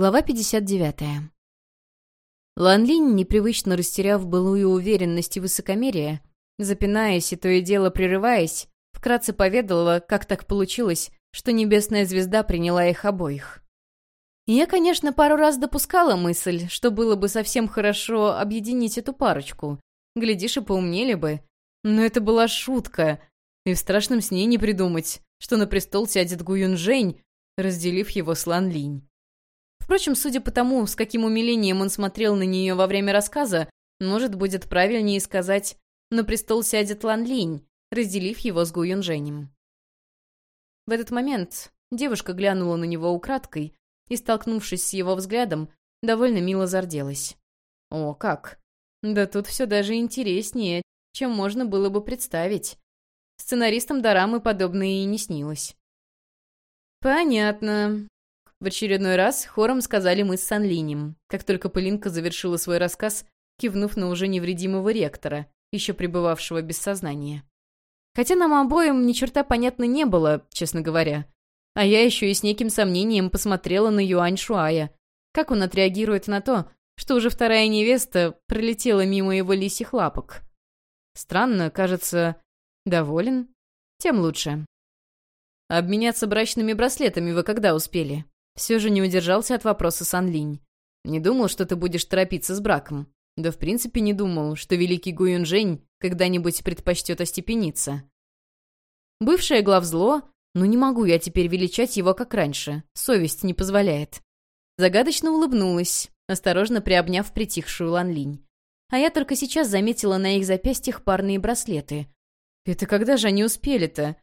Глава 59. Лан Линь, непривычно растеряв былую уверенность и высокомерие, запинаясь и то и дело прерываясь, вкратце поведала, как так получилось, что небесная звезда приняла их обоих. Я, конечно, пару раз допускала мысль, что было бы совсем хорошо объединить эту парочку. Глядишь, и поумнели бы. Но это была шутка. И в страшном сне не придумать, что на престол сядет Гу Юнжэнь, разделив его с Лан Линь. Впрочем, судя по тому, с каким умилением он смотрел на нее во время рассказа, может, будет правильнее сказать «на престол сядет Лан Линь», разделив его с Гу Юнжэнем. В этот момент девушка глянула на него украдкой и, столкнувшись с его взглядом, довольно мило зарделась. О, как! Да тут все даже интереснее, чем можно было бы представить. Сценаристам Дорамы подобное и не снилось. «Понятно. В очередной раз хором сказали мы с Санлинем, как только Пылинка завершила свой рассказ, кивнув на уже невредимого ректора, еще пребывавшего без сознания. Хотя нам обоим ни черта понятно не было, честно говоря. А я еще и с неким сомнением посмотрела на Юань Шуая. Как он отреагирует на то, что уже вторая невеста пролетела мимо его лисих лапок? Странно, кажется, доволен? Тем лучше. Обменяться брачными браслетами вы когда успели? Все же не удержался от вопроса Сан Линь. «Не думал, что ты будешь торопиться с браком. Да в принципе не думал, что великий Гуюнжэнь когда-нибудь предпочтет остепениться. Бывшее главзло, но не могу я теперь величать его как раньше, совесть не позволяет». Загадочно улыбнулась, осторожно приобняв притихшую Лан Линь. А я только сейчас заметила на их запястьях парные браслеты. Это когда же они успели-то?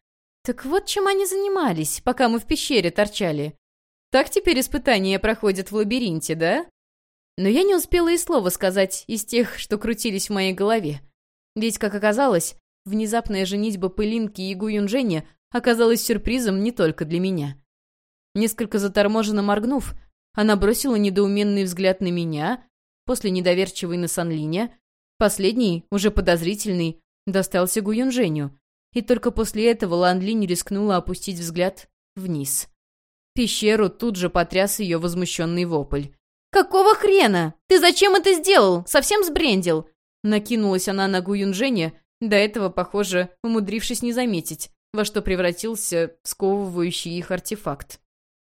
Так вот чем они занимались, пока мы в пещере торчали. Так теперь испытания проходят в лабиринте, да? Но я не успела и слова сказать из тех, что крутились в моей голове. Ведь, как оказалось, внезапная женитьба Пылинки и Гу Юнжэня оказалась сюрпризом не только для меня. Несколько заторможенно моргнув, она бросила недоуменный взгляд на меня, после недоверчивой на Санлиня, последний, уже подозрительный, достался Гу Юнжэню, и только после этого Лан Линь рискнула опустить взгляд вниз. Пещеру тут же потряс ее возмущенный вопль. «Какого хрена? Ты зачем это сделал? Совсем сбрендил?» Накинулась она на Гуюнженя, до этого, похоже, умудрившись не заметить, во что превратился сковывающий их артефакт.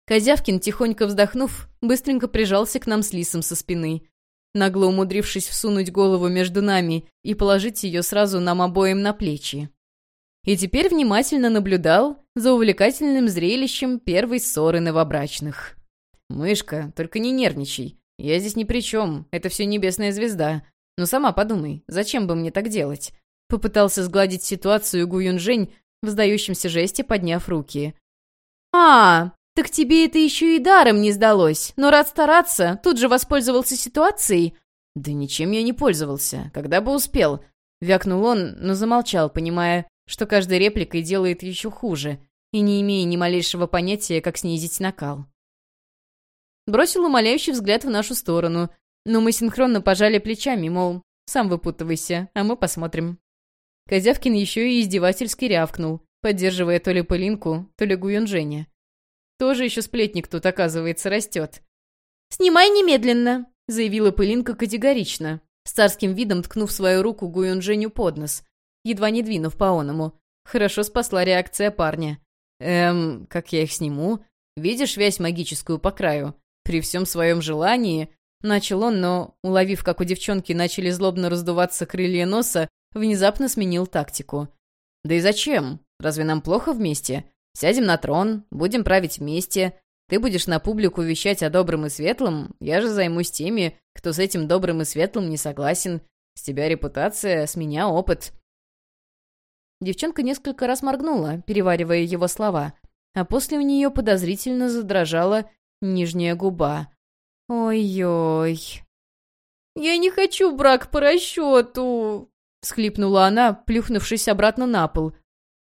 Козявкин, тихонько вздохнув, быстренько прижался к нам с лисом со спины, нагло умудрившись всунуть голову между нами и положить ее сразу нам обоим на плечи и теперь внимательно наблюдал за увлекательным зрелищем первой ссоры новобрачных. «Мышка, только не нервничай. Я здесь ни при чем, это все небесная звезда. Но сама подумай, зачем бы мне так делать?» Попытался сгладить ситуацию Гу Юнжень в сдающемся жесте, подняв руки. «А, так тебе это еще и даром не сдалось, но рад стараться, тут же воспользовался ситуацией?» «Да ничем я не пользовался, когда бы успел», — вякнул он, но замолчал, понимая, что каждой репликой делает еще хуже, и не имея ни малейшего понятия, как снизить накал. Бросил умоляющий взгляд в нашу сторону, но мы синхронно пожали плечами, мол, сам выпутывайся, а мы посмотрим. Козявкин еще и издевательски рявкнул, поддерживая то ли Пылинку, то ли Гуюнженя. Тоже еще сплетник тут, оказывается, растет. «Снимай немедленно!» — заявила Пылинка категорично, с царским видом ткнув свою руку Гуюнженю под нос, едва не двинув по-оному. Хорошо спасла реакция парня. «Эм, как я их сниму? Видишь вязь магическую по краю? При всем своем желании...» Начал он, но, уловив, как у девчонки начали злобно раздуваться крылья носа, внезапно сменил тактику. «Да и зачем? Разве нам плохо вместе? Сядем на трон, будем править вместе. Ты будешь на публику вещать о добром и светлом, я же займусь теми, кто с этим добрым и светлым не согласен. С тебя репутация, с меня опыт. Девчонка несколько раз моргнула, переваривая его слова, а после у нее подозрительно задрожала нижняя губа. «Ой-ой...» «Я не хочу брак по расчету!» — схлипнула она, плюхнувшись обратно на пол,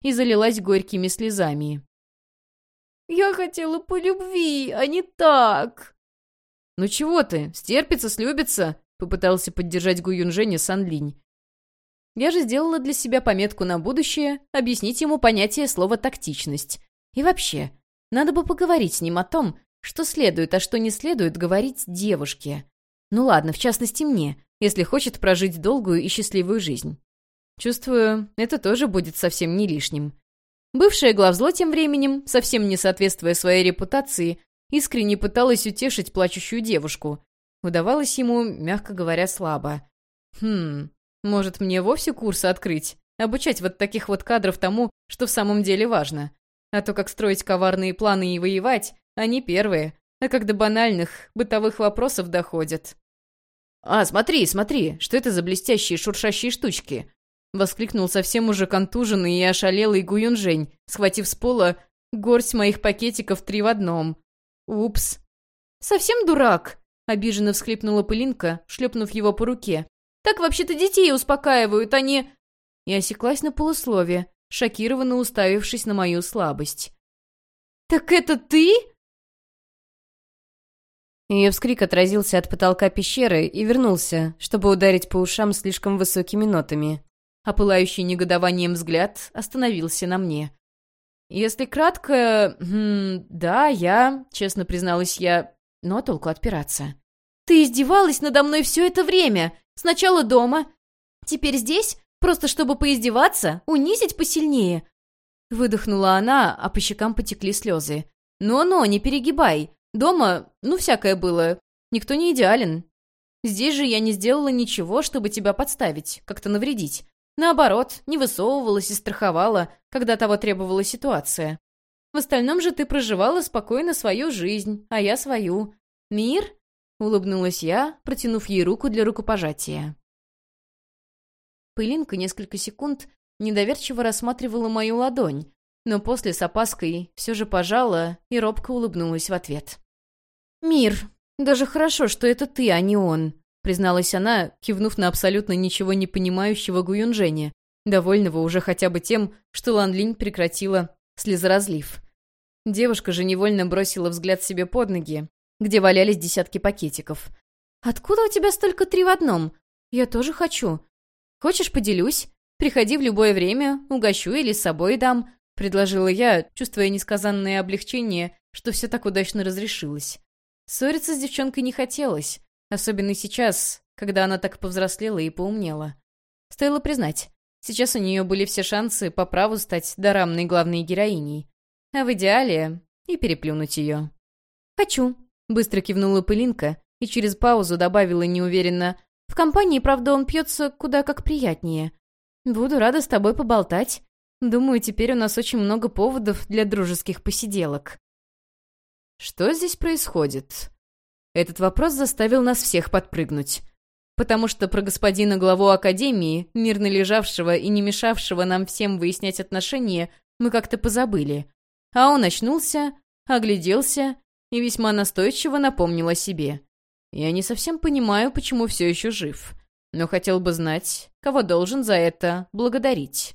и залилась горькими слезами. «Я хотела по любви, а не так!» «Ну чего ты, стерпится, слюбится?» — попытался поддержать Гуюнженя Санлинь. Я же сделала для себя пометку на будущее объяснить ему понятие слова «тактичность». И вообще, надо бы поговорить с ним о том, что следует, а что не следует говорить девушке. Ну ладно, в частности мне, если хочет прожить долгую и счастливую жизнь. Чувствую, это тоже будет совсем не лишним. Бывшая главзло тем временем, совсем не соответствуя своей репутации, искренне пыталась утешить плачущую девушку. Удавалось ему, мягко говоря, слабо. Хм, может, мне вовсе курсы открыть? Обучать вот таких вот кадров тому, что в самом деле важно. А то, как строить коварные планы и воевать, они первые. А как до банальных, бытовых вопросов доходят. «А, смотри, смотри, что это за блестящие шуршащие штучки?» Воскликнул совсем уже контуженный и ошалелый Гуюнжень, схватив с пола горсть моих пакетиков три в одном. «Упс!» «Совсем дурак!» — обиженно всхлипнула пылинка, шлепнув его по руке. «Так вообще-то детей успокаивают, а не...» И осеклась на полуслове, шокированно уставившись на мою слабость. «Так это ты?» Ее вскрик отразился от потолка пещеры и вернулся, чтобы ударить по ушам слишком высокими нотами. А пылающий негодованием взгляд остановился на мне. «Если кратко... Хм, да, я...» — честно призналась я. Но толку отпираться. «Ты издевалась надо мной все это время! Сначала дома, теперь здесь, просто чтобы поиздеваться, унизить посильнее!» Выдохнула она, а по щекам потекли слезы. «Но-но, не перегибай. Дома, ну, всякое было. Никто не идеален. Здесь же я не сделала ничего, чтобы тебя подставить, как-то навредить. Наоборот, не высовывалась и страховала, когда того требовала ситуация. В остальном же ты проживала спокойно свою жизнь, а я свою. Мир?» — улыбнулась я, протянув ей руку для рукопожатия. Пылинка несколько секунд недоверчиво рассматривала мою ладонь, но после с опаской все же пожала и робко улыбнулась в ответ. «Мир, даже хорошо, что это ты, а не он», призналась она, кивнув на абсолютно ничего не понимающего Гуюнжэня, довольного уже хотя бы тем, что Ланлинь прекратила слезоразлив. Девушка же невольно бросила взгляд себе под ноги, где валялись десятки пакетиков. «Откуда у тебя столько три в одном? Я тоже хочу. Хочешь, поделюсь? Приходи в любое время, угощу или с собой дам», — предложила я, чувствуя несказанное облегчение, что все так удачно разрешилось. Ссориться с девчонкой не хотелось, особенно сейчас, когда она так повзрослела и поумнела. Стоило признать, сейчас у нее были все шансы по праву стать дорамной главной героиней, а в идеале и переплюнуть ее. «Хочу», — быстро кивнула Пылинка и через паузу добавила неуверенно, «В компании, правда, он пьется куда как приятнее. Буду рада с тобой поболтать. Думаю, теперь у нас очень много поводов для дружеских посиделок». Что здесь происходит? Этот вопрос заставил нас всех подпрыгнуть. Потому что про господина главу Академии, мирно лежавшего и не мешавшего нам всем выяснять отношения, мы как-то позабыли. А он очнулся, огляделся и весьма настойчиво напомнил о себе. Я не совсем понимаю, почему все еще жив, но хотел бы знать, кого должен за это благодарить.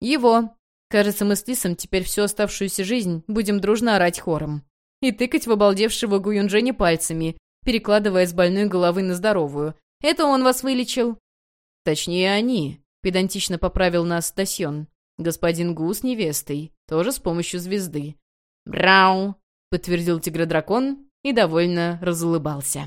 Его. Кажется, мы с Лисом теперь всю оставшуюся жизнь будем дружно орать хором и тыкать в обалдевшего Гуюнжэня пальцами, перекладывая с больной головы на здоровую. «Это он вас вылечил?» «Точнее, они», — педантично поправил нас Тасьон. «Господин Гу с невестой, тоже с помощью звезды». «Брау», — подтвердил тигродракон и довольно разулыбался.